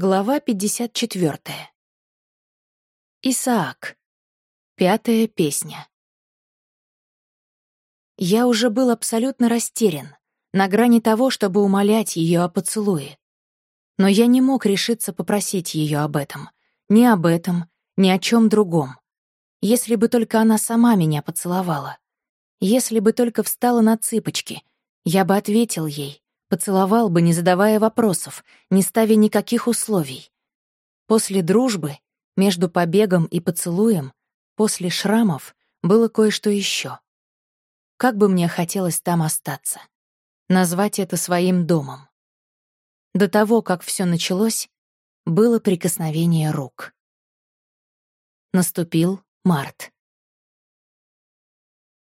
Глава 54. Исаак. Пятая песня. Я уже был абсолютно растерян, на грани того, чтобы умолять ее о поцелуе. Но я не мог решиться попросить ее об этом. Ни об этом, ни о чем другом. Если бы только она сама меня поцеловала. Если бы только встала на цыпочки, я бы ответил ей, Поцеловал бы, не задавая вопросов, не ставя никаких условий. После дружбы, между побегом и поцелуем, после шрамов, было кое-что еще. Как бы мне хотелось там остаться. Назвать это своим домом. До того, как все началось, было прикосновение рук. Наступил март.